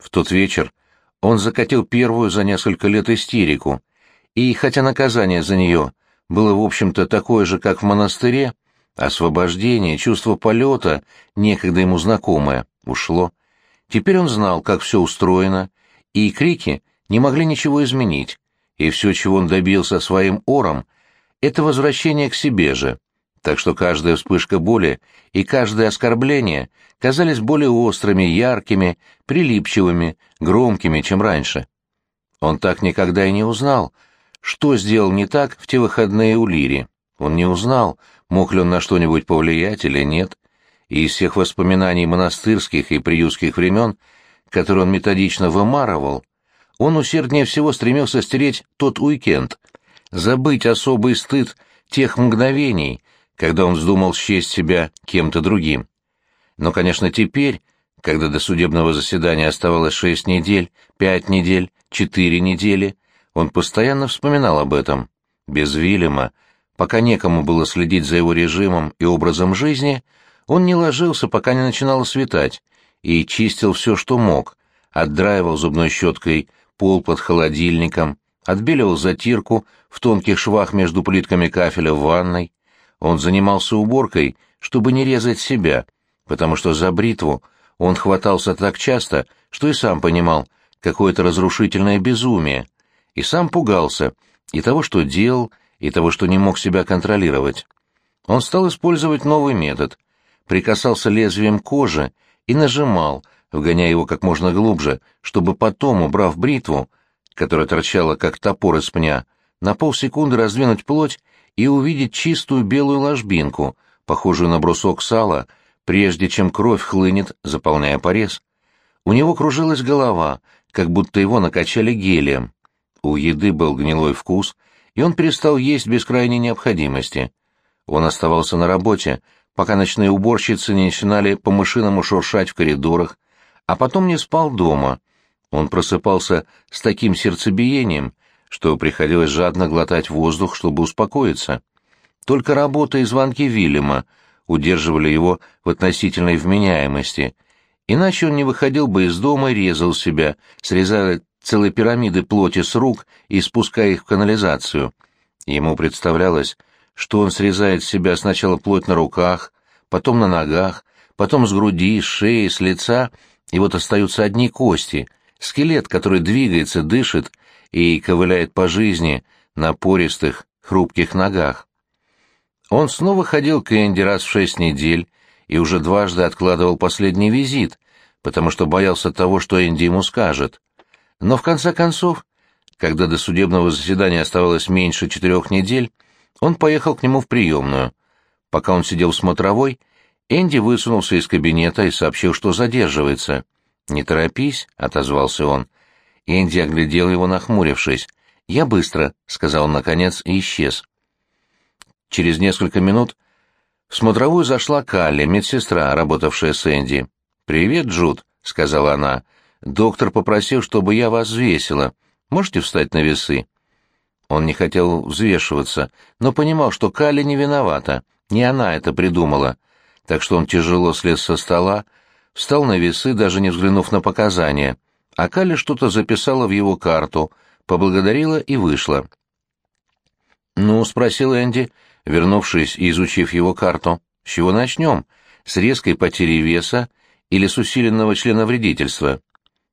В тот вечер он закатил первую за несколько лет истерику, и хотя наказание за нее было, в общем-то, такое же, как в монастыре, освобождение, чувство полета, некогда ему знакомое, ушло. Теперь он знал, как все устроено, и крики не могли ничего изменить, и все, чего он добился своим ором, это возвращение к себе же, так что каждая вспышка боли и каждое оскорбление казались более острыми, яркими, прилипчивыми, громкими, чем раньше. Он так никогда и не узнал, что сделал не так в те выходные у Лири. Он не узнал, мог ли он на что-нибудь повлиять или нет, и из всех воспоминаний монастырских и приютских времен, которые он методично вымарывал, он усерднее всего стремился стереть тот уикенд, забыть особый стыд тех мгновений, когда он вздумал счесть себя кем-то другим. Но, конечно, теперь, когда до судебного заседания оставалось шесть недель, пять недель, четыре недели, он постоянно вспоминал об этом. Без Вильяма, пока некому было следить за его режимом и образом жизни, он не ложился, пока не начинало светать, и чистил все, что мог, отдраивал зубной щеткой пол под холодильником, отбеливал затирку в тонких швах между плитками кафеля в ванной, он занимался уборкой, чтобы не резать себя, потому что за бритву он хватался так часто, что и сам понимал, какое-то разрушительное безумие, и сам пугался и того, что делал, и того, что не мог себя контролировать. Он стал использовать новый метод, прикасался лезвием кожи и нажимал, вгоняя его как можно глубже, чтобы потом, убрав бритву, которая торчала как топор из пня, на полсекунды раздвинуть плоть и увидеть чистую белую ложбинку, похожую на брусок сала, прежде чем кровь хлынет, заполняя порез. У него кружилась голова, как будто его накачали гелием. У еды был гнилой вкус, и он перестал есть без крайней необходимости. Он оставался на работе, пока ночные уборщицы не начинали по-мышиному шуршать в коридорах, а потом не спал дома. Он просыпался с таким сердцебиением, что приходилось жадно глотать воздух, чтобы успокоиться. Только работа и звонки Вильяма удерживали его в относительной вменяемости, иначе он не выходил бы из дома и резал себя, срезая целые пирамиды плоти с рук и спуская их в канализацию. Ему представлялось, что он срезает с себя сначала плоть на руках, потом на ногах, потом с груди, с шеи, с лица, и вот остаются одни кости, скелет, который двигается, дышит и ковыляет по жизни на пористых, хрупких ногах. Он снова ходил к Энди раз в шесть недель и уже дважды откладывал последний визит, потому что боялся того, что Энди ему скажет. Но в конце концов, когда до судебного заседания оставалось меньше четырех недель, он поехал к нему в приемную. Пока он сидел в смотровой, Энди высунулся из кабинета и сообщил, что задерживается. «Не торопись», — отозвался он. Энди оглядел его, нахмурившись. «Я быстро», — сказал он наконец и исчез. Через несколько минут в смотровую зашла Калли, медсестра, работавшая с Энди. «Привет, Джуд», — сказала она. «Доктор попросил, чтобы я вас взвесила. Можете встать на весы?» Он не хотел взвешиваться, но понимал, что Калли не виновата, не она это придумала. Так что он тяжело слез со стола, встал на весы, даже не взглянув на показания — а Калли что-то записала в его карту, поблагодарила и вышла. «Ну?» — спросил Энди, вернувшись и изучив его карту. «С чего начнем? С резкой потери веса или с усиленного членовредительства?»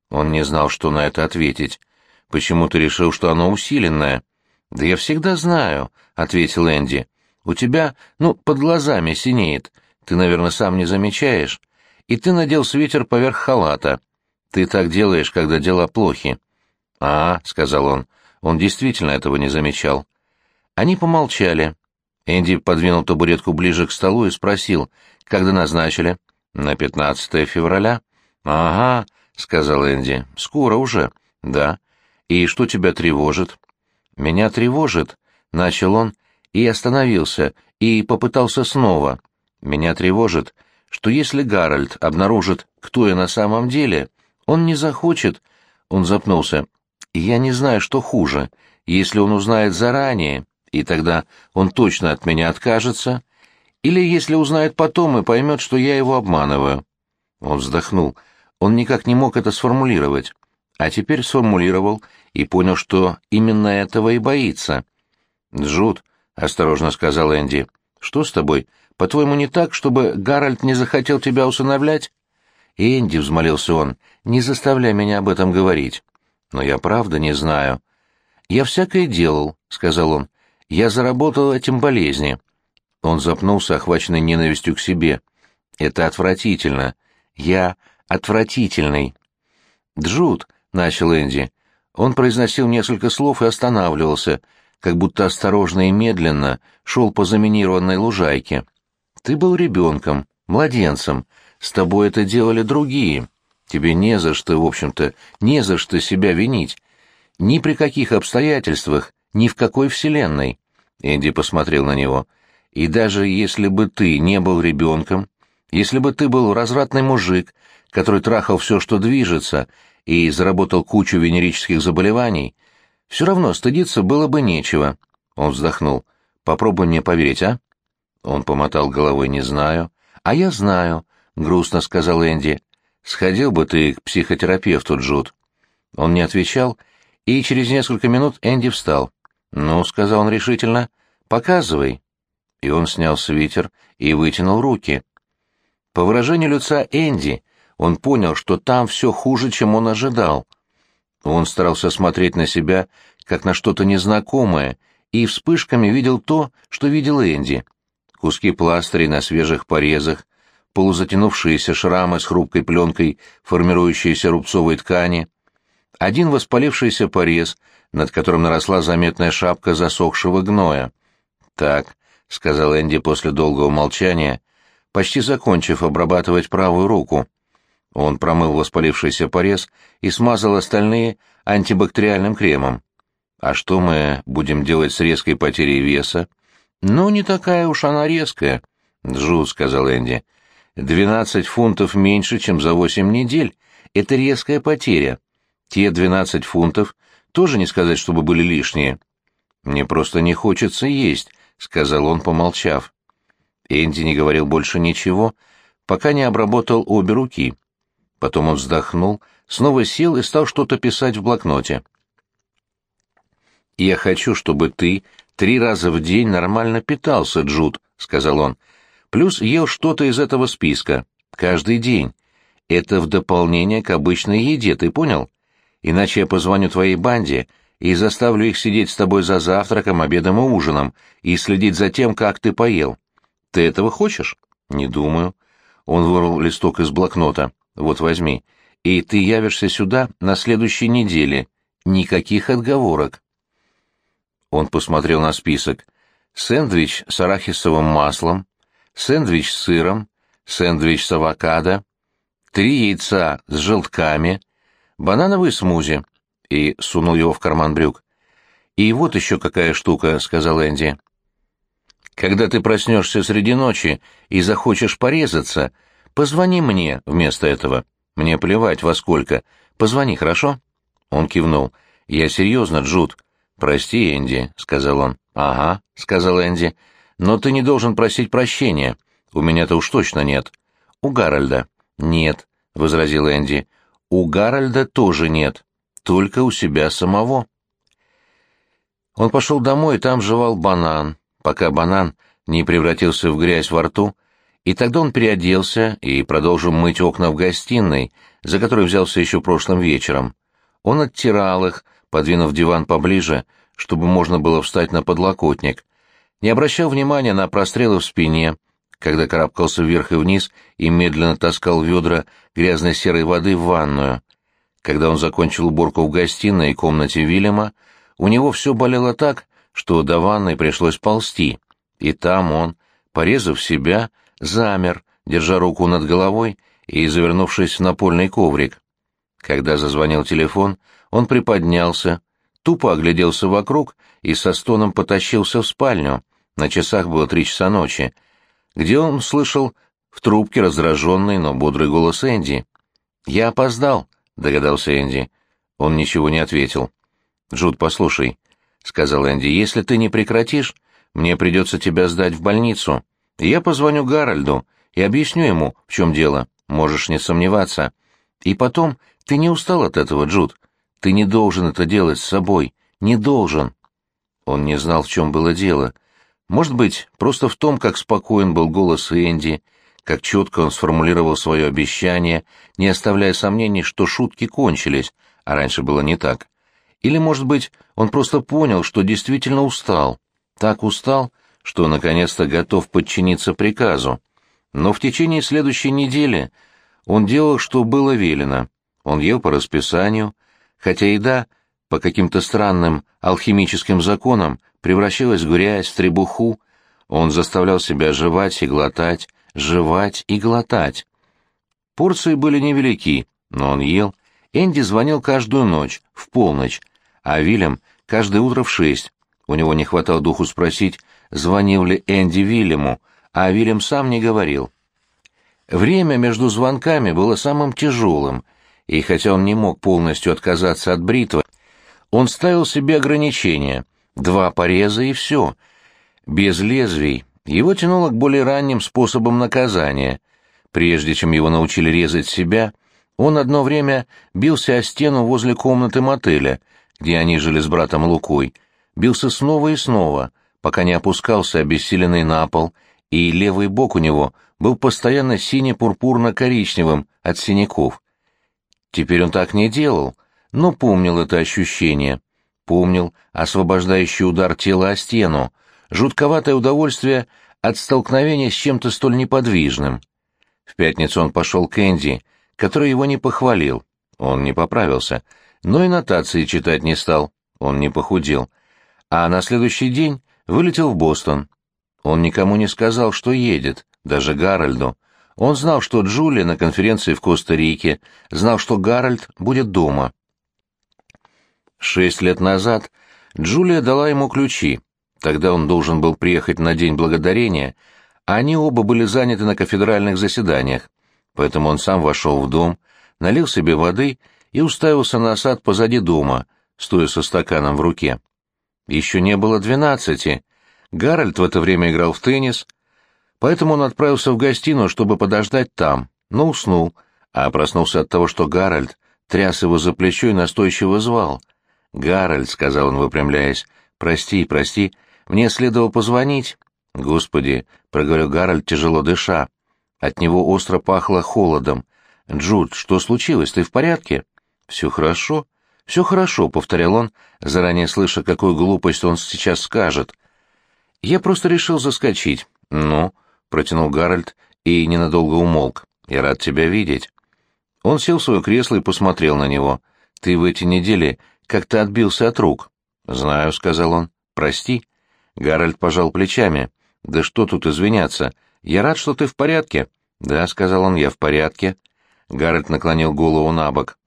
Он не знал, что на это ответить. «Почему ты решил, что оно усиленное?» «Да я всегда знаю», — ответил Энди. «У тебя, ну, под глазами синеет. Ты, наверное, сам не замечаешь. И ты надел свитер поверх халата. Ты так делаешь, когда дела плохи. А, сказал он. Он действительно этого не замечал. Они помолчали. Энди подвинул табуретку ближе к столу и спросил, когда назначили? На 15 февраля. Ага, сказал Энди. Скоро уже. Да. И что тебя тревожит? Меня тревожит, начал он и остановился и попытался снова. Меня тревожит, что если Гарольд обнаружит, кто я на самом деле, он не захочет. Он запнулся. Я не знаю, что хуже. Если он узнает заранее, и тогда он точно от меня откажется, или если узнает потом и поймет, что я его обманываю. Он вздохнул. Он никак не мог это сформулировать, а теперь сформулировал и понял, что именно этого и боится. «Джуд», — осторожно сказал Энди, — «что с тобой? По-твоему, не так, чтобы Гарольд не захотел тебя усыновлять?» «Энди», — взмолился он, — «не заставляй меня об этом говорить». «Но я правда не знаю». «Я всякое делал», — сказал он. «Я заработал этим болезни». Он запнулся, охваченный ненавистью к себе. «Это отвратительно. Я отвратительный». «Джуд», — начал Энди. Он произносил несколько слов и останавливался, как будто осторожно и медленно шел по заминированной лужайке. «Ты был ребенком, младенцем. С тобой это делали другие. Тебе не за что, в общем-то, не за что себя винить. Ни при каких обстоятельствах, ни в какой вселенной». Энди посмотрел на него. «И даже если бы ты не был ребенком, если бы ты был развратный мужик, который трахал все, что движется, и заработал кучу венерических заболеваний, все равно стыдиться было бы нечего. Он вздохнул. «Попробуй мне поверить, а?» Он помотал головой «не знаю». «А я знаю», — грустно сказал Энди. «Сходил бы ты к психотерапевту, Джуд». Он не отвечал, и через несколько минут Энди встал. «Ну», — сказал он решительно, — «показывай». И он снял свитер и вытянул руки. По выражению лица Энди он понял, что там все хуже, чем он ожидал. Он старался смотреть на себя, как на что-то незнакомое, и вспышками видел то, что видел Энди. Куски пластырей на свежих порезах, полузатянувшиеся шрамы с хрупкой пленкой, формирующиеся рубцовой ткани, один воспалившийся порез, над которым наросла заметная шапка засохшего гноя. «Так», — сказал Энди после долгого молчания, почти закончив обрабатывать правую руку. Он промыл воспалившийся порез и смазал остальные антибактериальным кремом. А что мы будем делать с резкой потерей веса? Ну, не такая уж она резкая. Джуд, сказал Энди. Двенадцать фунтов меньше, чем за восемь недель. Это резкая потеря. Те двенадцать фунтов тоже не сказать, чтобы были лишние. Мне просто не хочется есть, сказал он, помолчав. Энди не говорил больше ничего, пока не обработал обе руки. Потом он вздохнул, снова сел и стал что-то писать в блокноте. «Я хочу, чтобы ты три раза в день нормально питался, Джуд», — сказал он. «Плюс ел что-то из этого списка. Каждый день. Это в дополнение к обычной еде, ты понял? Иначе я позвоню твоей банде и заставлю их сидеть с тобой за завтраком, обедом и ужином и следить за тем, как ты поел. Ты этого хочешь?» «Не думаю». Он вырвал листок из блокнота. Вот возьми. И ты явишься сюда на следующей неделе. Никаких отговорок. Он посмотрел на список. Сэндвич с арахисовым маслом, сэндвич с сыром, сэндвич с авокадо, три яйца с желтками, банановый смузи. И сунул его в карман брюк. «И вот еще какая штука», — сказал Энди. «Когда ты проснешься среди ночи и захочешь порезаться, Позвони мне вместо этого. Мне плевать во сколько. Позвони, хорошо?» Он кивнул. «Я серьезно, Джуд». «Прости, Энди», — сказал он. «Ага», — сказал Энди. «Но ты не должен просить прощения. У меня-то уж точно нет». «У Гарольда». «Нет», — возразил Энди. «У Гарольда тоже нет. Только у себя самого». Он пошел домой и там жевал банан, пока банан не превратился в грязь во рту, и тогда он переоделся и продолжил мыть окна в гостиной, за которой взялся еще прошлым вечером. Он оттирал их, подвинув диван поближе, чтобы можно было встать на подлокотник. Не обращал внимания на прострелы в спине, когда карабкался вверх и вниз и медленно таскал ведра грязной серой воды в ванную. Когда он закончил уборку в гостиной и комнате Вильяма, у него все болело так, что до ванной пришлось ползти, и там он, порезав себя, замер, держа руку над головой и завернувшись в напольный коврик. Когда зазвонил телефон, он приподнялся, тупо огляделся вокруг и со стоном потащился в спальню. На часах было три часа ночи, где он слышал в трубке раздраженный, но бодрый голос Энди. «Я опоздал», — догадался Энди. Он ничего не ответил. «Джуд, послушай», — сказал Энди, — «если ты не прекратишь, мне придется тебя сдать в больницу. Я позвоню Гарольду и объясню ему, в чем дело. Можешь не сомневаться. И потом, ты не устал от этого, Джуд? Ты не должен это делать с собой. Не должен. Он не знал, в чем было дело. Может быть, просто в том, как спокоен был голос Энди, как четко он сформулировал свое обещание, не оставляя сомнений, что шутки кончились, а раньше было не так. Или, может быть, он просто понял, что действительно устал. Так устал, что наконец-то готов подчиниться приказу. Но в течение следующей недели он делал, что было велено. Он ел по расписанию, хотя еда по каким-то странным алхимическим законам превращалась в грязь, в требуху. Он заставлял себя жевать и глотать, жевать и глотать. Порции были невелики, но он ел. Энди звонил каждую ночь, в полночь, а Вильям — каждое утро в шесть. У него не хватало духу спросить, звонил ли Энди Вильяму, а Вильям сам не говорил. Время между звонками было самым тяжелым, и хотя он не мог полностью отказаться от бритвы, он ставил себе ограничения — два пореза и все. Без лезвий его тянуло к более ранним способам наказания. Прежде чем его научили резать себя, он одно время бился о стену возле комнаты мотеля, где они жили с братом Лукой, бился снова и снова, пока не опускался обессиленный на пол — и левый бок у него был постоянно сине-пурпурно-коричневым от синяков. Теперь он так не делал, но помнил это ощущение. Помнил освобождающий удар тела о стену, жутковатое удовольствие от столкновения с чем-то столь неподвижным. В пятницу он пошел к Энди, который его не похвалил. Он не поправился, но и нотации читать не стал, он не похудел. А на следующий день вылетел в Бостон. Он никому не сказал, что едет, даже Гарольду. Он знал, что Джулия на конференции в Коста-Рике, знал, что Гарольд будет дома. Шесть лет назад Джулия дала ему ключи. Тогда он должен был приехать на День Благодарения, а они оба были заняты на кафедральных заседаниях. Поэтому он сам вошел в дом, налил себе воды и уставился на сад позади дома, стоя со стаканом в руке. Еще не было двенадцати, Гарольд в это время играл в теннис, поэтому он отправился в гостиную, чтобы подождать там, но уснул, а проснулся от того, что Гарольд тряс его за плечо и настойчиво звал. «Гарольд», — сказал он, выпрямляясь, — «прости, прости, мне следовало позвонить». «Господи», — проговорил Гарольд, тяжело дыша. От него остро пахло холодом. «Джуд, что случилось? Ты в порядке?» «Все хорошо». «Все хорошо», — повторял он, заранее слыша, какую глупость он сейчас скажет — «Я просто решил заскочить». «Ну?» — протянул Гарольд и ненадолго умолк. «Я рад тебя видеть». Он сел в свое кресло и посмотрел на него. «Ты в эти недели как-то отбился от рук». «Знаю», — сказал он. «Прости». Гарольд пожал плечами. «Да что тут извиняться? Я рад, что ты в порядке». «Да», — сказал он, — «я в порядке». Гарольд наклонил голову на бок.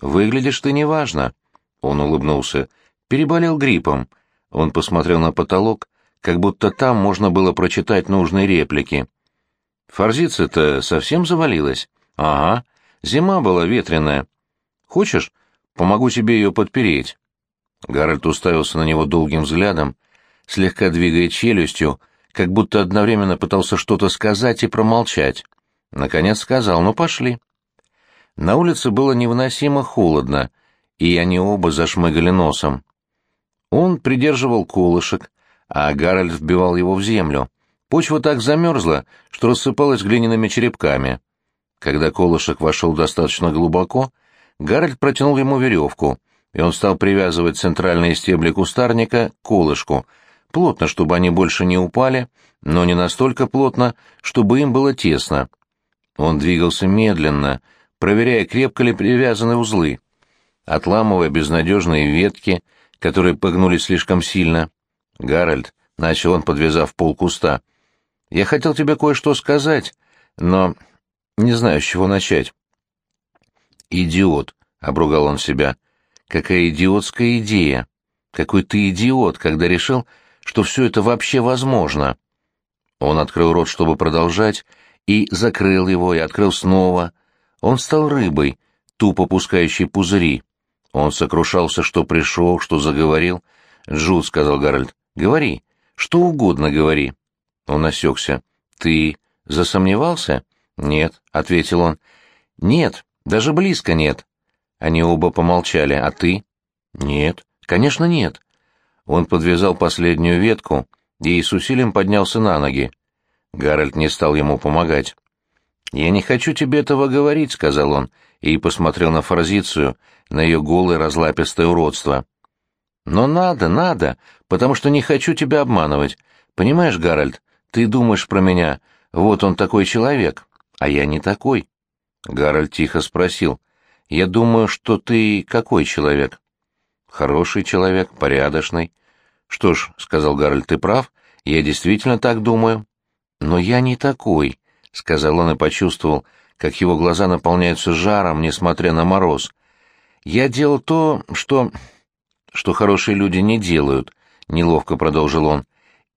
«Выглядишь ты неважно». Он улыбнулся. «Переболел гриппом». Он посмотрел на потолок, как будто там можно было прочитать нужные реплики. Форзиция-то совсем завалилась? Ага, зима была ветреная. Хочешь, помогу тебе ее подпереть? Гарольд уставился на него долгим взглядом, слегка двигая челюстью, как будто одновременно пытался что-то сказать и промолчать. Наконец сказал, ну пошли. На улице было невыносимо холодно, и они оба зашмыгали носом. Он придерживал колышек, а Гарольд вбивал его в землю. Почва так замерзла, что рассыпалась глиняными черепками. Когда колышек вошел достаточно глубоко, Гарольд протянул ему веревку, и он стал привязывать центральные стебли кустарника к колышку, плотно, чтобы они больше не упали, но не настолько плотно, чтобы им было тесно. Он двигался медленно, проверяя, крепко ли привязаны узлы, отламывая безнадежные ветки, которые погнулись слишком сильно, «Гарольд», — начал он, подвязав пол куста, — «я хотел тебе кое-что сказать, но не знаю, с чего начать». «Идиот», — обругал он себя, — «какая идиотская идея! Какой ты идиот, когда решил, что все это вообще возможно!» Он открыл рот, чтобы продолжать, и закрыл его, и открыл снова. Он стал рыбой, тупо пускающей пузыри. Он сокрушался, что пришел, что заговорил. «Джуд», — сказал Гарольд, Говори, что угодно говори. Он осекся. Ты засомневался? Нет, ответил он. Нет, Даже близко нет. Они оба помолчали. А ты? Нет. Конечно, нет. Он подвязал последнюю ветку и с усилием поднялся на ноги. Гарольд не стал ему помогать. «Я не хочу тебе этого говорить», — сказал он, и посмотрел на форзицию, на ее голое разлапистое уродство. «Но надо, надо, потому что не хочу тебя обманывать. Понимаешь, Гарольд, ты думаешь про меня, вот он такой человек, а я не такой». Гарольд тихо спросил. «Я думаю, что ты какой человек?» «Хороший человек, порядочный». «Что ж», — сказал Гарольд, — «ты прав, я действительно так думаю». «Но я не такой», — сказал он и почувствовал, как его глаза наполняются жаром, несмотря на мороз. «Я делал то, что... что хорошие люди не делают», — неловко продолжил он.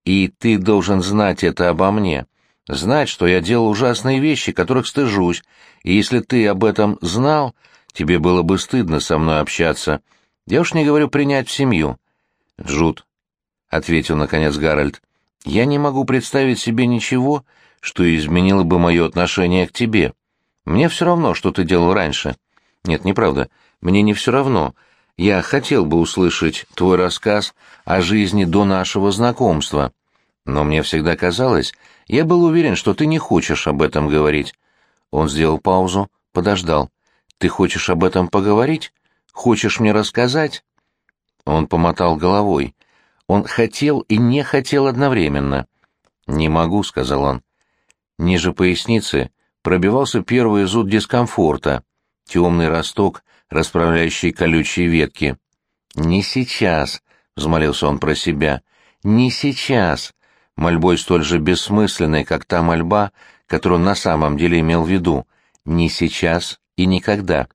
«И ты должен знать это обо мне, знать, что я делал ужасные вещи, которых стыжусь, и если ты об этом знал, тебе было бы стыдно со мной общаться. Я уж не говорю принять в семью». «Джуд», — ответил наконец Гарольд, — «я не могу представить себе ничего, что изменило бы мое отношение к тебе. Мне все равно, что ты делал раньше. Нет, неправда, мне не все равно. Я хотел бы услышать твой рассказ о жизни до нашего знакомства. Но мне всегда казалось, я был уверен, что ты не хочешь об этом говорить. Он сделал паузу, подождал. Ты хочешь об этом поговорить? Хочешь мне рассказать? Он помотал головой. Он хотел и не хотел одновременно. «Не могу», — сказал он. Ниже поясницы пробивался первый зуд дискомфорта, темный росток, расправляющий колючие ветки. «Не сейчас», — взмолился он про себя, — «не сейчас», мольбой столь же бессмысленной, как та мольба, которую он на самом деле имел в виду, «не сейчас и никогда».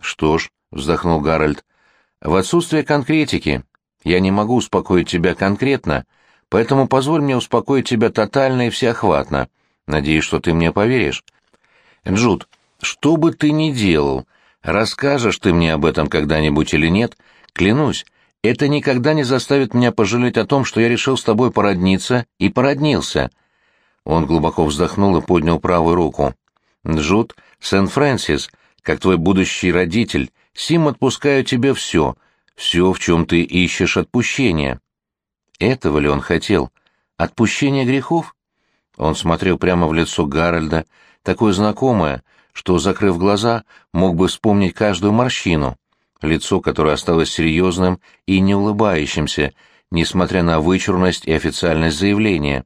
«Что ж», — вздохнул Гарольд, — «в отсутствие конкретики я не могу успокоить тебя конкретно, поэтому позволь мне успокоить тебя тотально и всеохватно. Надеюсь, что ты мне поверишь. Джуд, что бы ты ни делал, расскажешь ты мне об этом когда-нибудь или нет, клянусь, это никогда не заставит меня пожалеть о том, что я решил с тобой породниться и породнился». Он глубоко вздохнул и поднял правую руку. «Джуд, Сент-Фрэнсис, как твой будущий родитель, сим отпускаю тебе все, все, в чем ты ищешь отпущения. Этого ли он хотел? Отпущение грехов? Он смотрел прямо в лицо Гарольда, такое знакомое, что, закрыв глаза, мог бы вспомнить каждую морщину. Лицо, которое осталось серьезным и не улыбающимся, несмотря на вычурность и официальность заявления.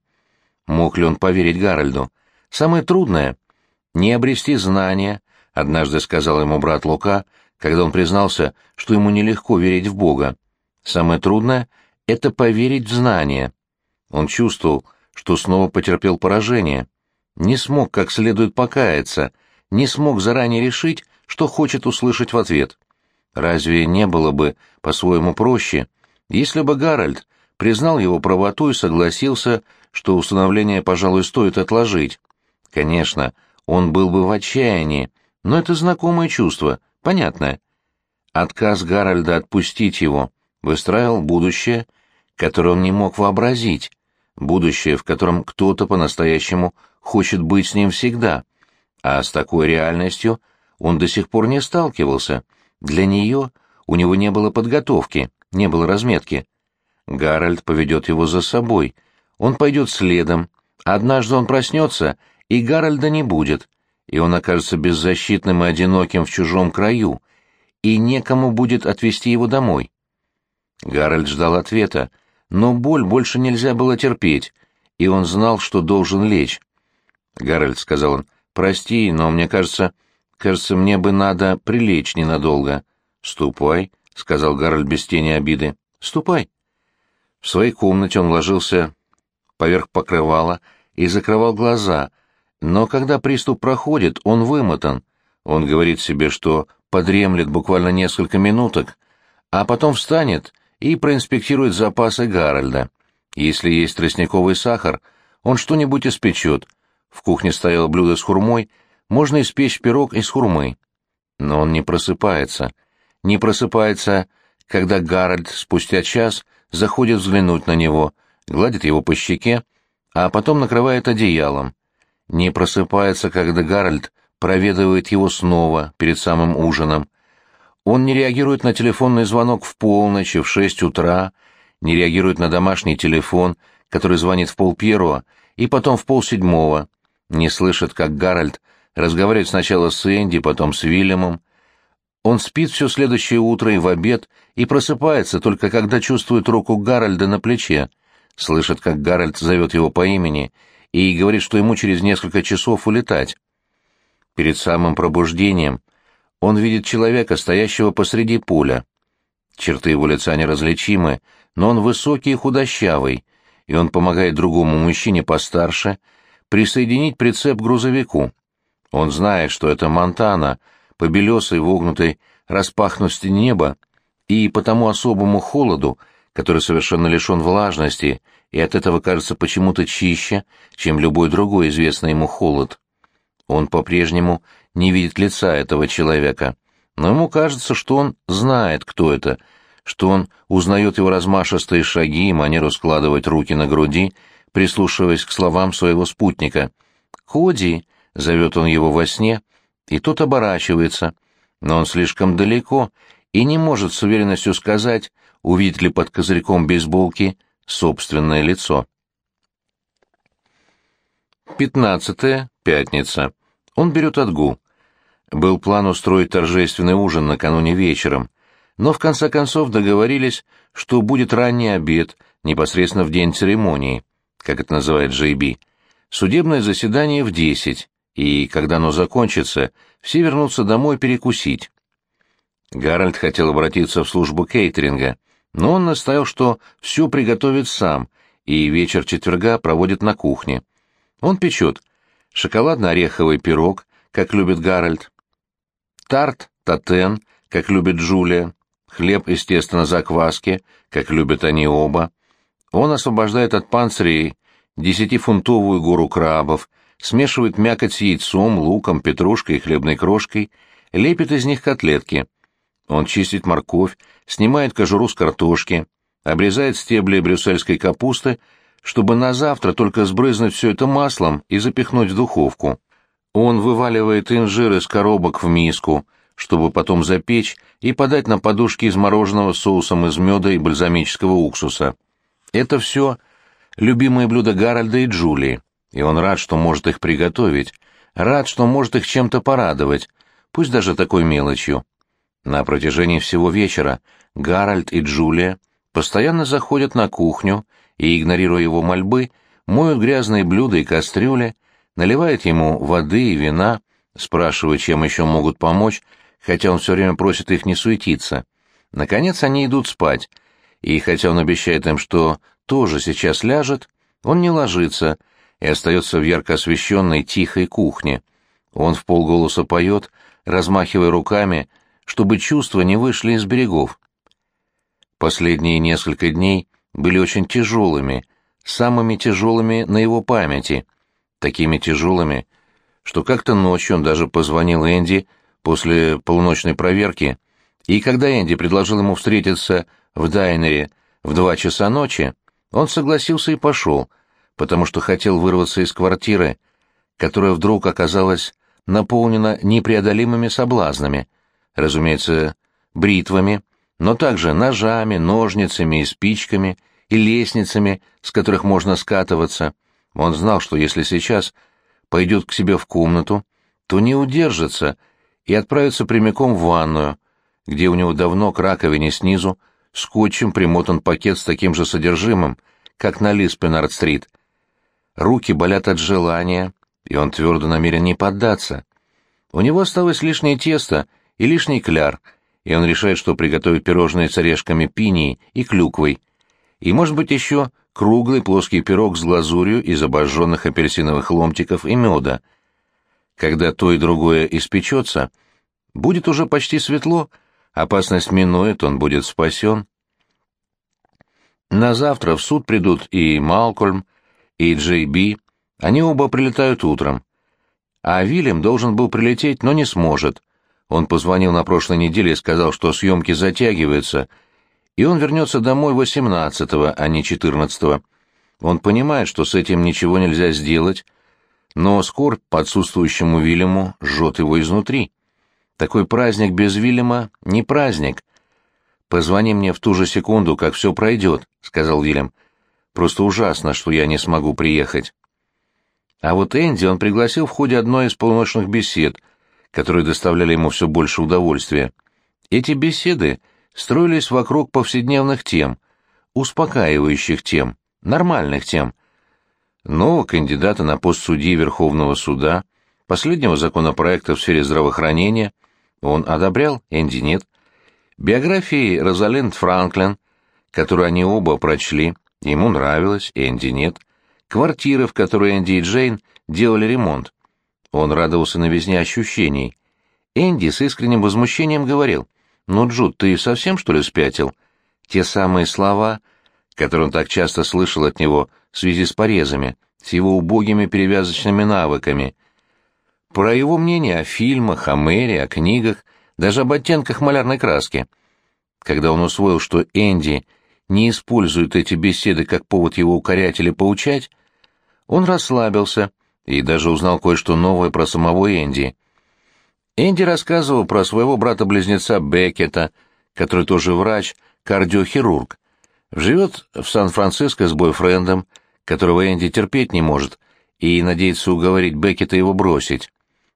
Мог ли он поверить Гарольду? Самое трудное — не обрести знания, однажды сказал ему брат Лука, когда он признался, что ему нелегко верить в Бога. Самое трудное — это поверить в знания. Он чувствовал, что снова потерпел поражение, не смог как следует покаяться, не смог заранее решить, что хочет услышать в ответ. Разве не было бы, по-своему, проще, если бы Гарольд признал его правоту и согласился, что установление, пожалуй, стоит отложить? Конечно, он был бы в отчаянии, но это знакомое чувство — Понятно. Отказ Гарольда отпустить его выстраивал будущее, которое он не мог вообразить, будущее, в котором кто-то по-настоящему хочет быть с ним всегда, а с такой реальностью он до сих пор не сталкивался. Для нее у него не было подготовки, не было разметки. Гарольд поведет его за собой, он пойдет следом, однажды он проснется, и Гарольда не будет — и он окажется беззащитным и одиноким в чужом краю, и некому будет отвезти его домой. Гарольд ждал ответа, но боль больше нельзя было терпеть, и он знал, что должен лечь. «Гарольд», — сказал он, — «прости, но мне кажется, кажется, мне бы надо прилечь ненадолго». «Ступай», — сказал Гарольд без тени обиды, — «ступай». В своей комнате он ложился поверх покрывала и закрывал глаза, но когда приступ проходит, он вымотан. Он говорит себе, что подремлет буквально несколько минуток, а потом встанет и проинспектирует запасы Гарольда. Если есть тростниковый сахар, он что-нибудь испечет. В кухне стояло блюдо с хурмой, можно испечь пирог из хурмы. Но он не просыпается. Не просыпается, когда Гарольд спустя час заходит взглянуть на него, гладит его по щеке, а потом накрывает одеялом не просыпается, когда Гарольд проведывает его снова перед самым ужином. Он не реагирует на телефонный звонок в полночь и в шесть утра, не реагирует на домашний телефон, который звонит в полпервого и потом в полседьмого, не слышит, как Гарольд разговаривает сначала с Энди, потом с Вильямом. Он спит все следующее утро и в обед, и просыпается только когда чувствует руку Гарольда на плече, слышит, как Гарольд зовет его по имени и говорит, что ему через несколько часов улетать. Перед самым пробуждением он видит человека, стоящего посреди поля. Черты его лица неразличимы, но он высокий и худощавый, и он помогает другому мужчине постарше присоединить прицеп к грузовику. Он знает, что это Монтана, по белесой вогнутой распахнутости неба, и по тому особому холоду, который совершенно лишен влажности, и от этого кажется почему-то чище, чем любой другой известный ему холод. Он по-прежнему не видит лица этого человека, но ему кажется, что он знает, кто это, что он узнает его размашистые шаги и манеру складывать руки на груди, прислушиваясь к словам своего спутника. «Коди!» — зовет он его во сне, и тот оборачивается, но он слишком далеко и не может с уверенностью сказать, увидит ли под козырьком бейсболки собственное лицо. Пятнадцатая, пятница. Он берет отгул. Был план устроить торжественный ужин накануне вечером, но в конце концов договорились, что будет ранний обед непосредственно в день церемонии, как это называет Джей Би. Судебное заседание в десять, и, когда оно закончится, все вернутся домой перекусить. Гарольд хотел обратиться в службу кейтеринга, но он настоял, что все приготовит сам, и вечер четверга проводит на кухне. Он печет шоколадно-ореховый пирог, как любит Гарольд, тарт татен, как любит Джулия, хлеб естественной закваски, как любят они оба. Он освобождает от панцирей десятифунтовую гору крабов, смешивает мякоть с яйцом, луком, петрушкой и хлебной крошкой, лепит из них котлетки. Он чистит морковь, снимает кожуру с картошки, обрезает стебли брюссельской капусты, чтобы на завтра только сбрызнуть все это маслом и запихнуть в духовку. Он вываливает инжир из коробок в миску, чтобы потом запечь и подать на подушке из мороженого соусом из меда и бальзамического уксуса. Это все любимые блюда Гарольда и Джулии, и он рад, что может их приготовить, рад, что может их чем-то порадовать, пусть даже такой мелочью. На протяжении всего вечера Гарольд и Джулия постоянно заходят на кухню и, игнорируя его мольбы, моют грязные блюда и кастрюли, наливают ему воды и вина, спрашивая, чем еще могут помочь, хотя он все время просит их не суетиться. Наконец они идут спать, и хотя он обещает им, что тоже сейчас ляжет, он не ложится и остается в ярко освещенной тихой кухне. Он в полголоса поет, размахивая руками, чтобы чувства не вышли из берегов. Последние несколько дней были очень тяжелыми, самыми тяжелыми на его памяти, такими тяжелыми, что как-то ночью он даже позвонил Энди после полуночной проверки, и когда Энди предложил ему встретиться в Дайнере в два часа ночи, он согласился и пошел, потому что хотел вырваться из квартиры, которая вдруг оказалась наполнена непреодолимыми соблазнами, разумеется, бритвами, но также ножами, ножницами и спичками, и лестницами, с которых можно скатываться. Он знал, что если сейчас пойдет к себе в комнату, то не удержится и отправится прямиком в ванную, где у него давно к раковине снизу скотчем примотан пакет с таким же содержимым, как на Лиспенард-стрит. Руки болят от желания, и он твердо намерен не поддаться. У него осталось лишнее тесто и лишний кляр, и он решает, что приготовит пирожные с орешками пинии и клюквой, и, может быть, еще круглый плоский пирог с глазурью из обожженных апельсиновых ломтиков и меда. Когда то и другое испечется, будет уже почти светло, опасность минует, он будет спасен. На завтра в суд придут и Малкольм, и Джей Би, они оба прилетают утром. А Вильям должен был прилететь, но не сможет. Он позвонил на прошлой неделе и сказал, что съемки затягиваются, и он вернется домой 18-го, а не 14-го. Он понимает, что с этим ничего нельзя сделать, но скорбь по отсутствующему Вильяму жжет его изнутри. Такой праздник без Вильяма не праздник. «Позвони мне в ту же секунду, как все пройдет», — сказал Вильям. «Просто ужасно, что я не смогу приехать». А вот Энди он пригласил в ходе одной из полуночных бесед, которые доставляли ему все больше удовольствия. Эти беседы строились вокруг повседневных тем, успокаивающих тем, нормальных тем. Нового кандидата на пост судьи Верховного суда, последнего законопроекта в сфере здравоохранения, он одобрял, Энди нет. Биографии Розалинд Франклин, которую они оба прочли, ему нравилось, Энди нет. Квартиры, в которой Энди и Джейн делали ремонт. Он радовался новизне ощущений. Энди с искренним возмущением говорил, «Ну, Джуд, ты совсем, что ли, спятил?» Те самые слова, которые он так часто слышал от него в связи с порезами, с его убогими перевязочными навыками. Про его мнение о фильмах, о мэре, о книгах, даже об оттенках малярной краски. Когда он усвоил, что Энди не использует эти беседы как повод его укорять или поучать, он расслабился и даже узнал кое-что новое про самого Энди. Энди рассказывал про своего брата-близнеца Беккета, который тоже врач, кардиохирург. Живет в Сан-Франциско с бойфрендом, которого Энди терпеть не может, и надеется уговорить Беккета его бросить.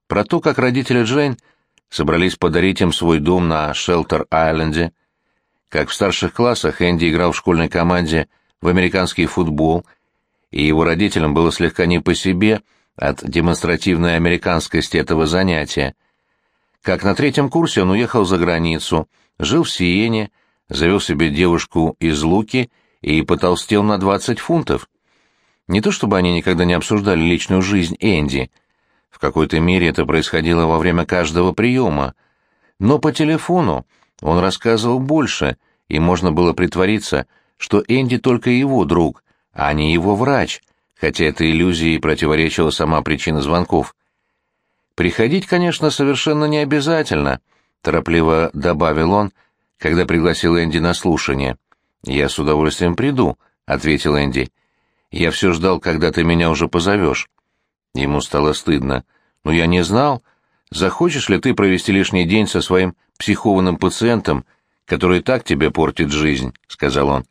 Про то, как родители Джейн собрались подарить им свой дом на Шелтер-Айленде, как в старших классах Энди играл в школьной команде в американский футбол, и его родителям было слегка не по себе от демонстративной американскости этого занятия. Как на третьем курсе он уехал за границу, жил в Сиене, завел себе девушку из Луки и потолстел на 20 фунтов. Не то чтобы они никогда не обсуждали личную жизнь Энди. В какой-то мере это происходило во время каждого приема. Но по телефону он рассказывал больше, и можно было притвориться, что Энди только его друг, а не его врач, хотя этой иллюзии противоречила сама причина звонков. «Приходить, конечно, совершенно не обязательно», — торопливо добавил он, когда пригласил Энди на слушание. «Я с удовольствием приду», — ответил Энди. «Я все ждал, когда ты меня уже позовешь». Ему стало стыдно. «Но я не знал. Захочешь ли ты провести лишний день со своим психованным пациентом, который так тебе портит жизнь?» — сказал он.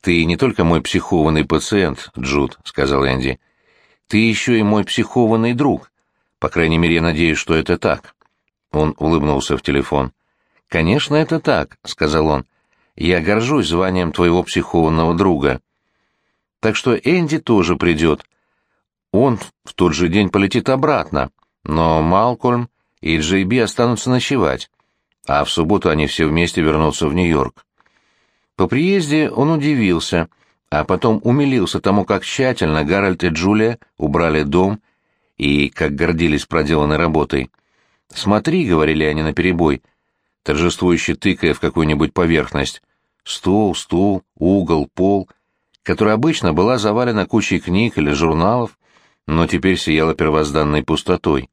«Ты не только мой психованный пациент, Джуд», — сказал Энди. «Ты еще и мой психованный друг. По крайней мере, я надеюсь, что это так». Он улыбнулся в телефон. «Конечно, это так», — сказал он. «Я горжусь званием твоего психованного друга». «Так что Энди тоже придет. Он в тот же день полетит обратно, но Малкольм и Джей Би останутся ночевать, а в субботу они все вместе вернутся в Нью-Йорк». По приезде он удивился, а потом умилился тому, как тщательно Гарольд и Джулия убрали дом и как гордились проделанной работой. «Смотри», — говорили они наперебой, торжествующе тыкая в какую-нибудь поверхность, стул, стул, угол, пол, которая обычно была завалена кучей книг или журналов, но теперь сияла первозданной пустотой.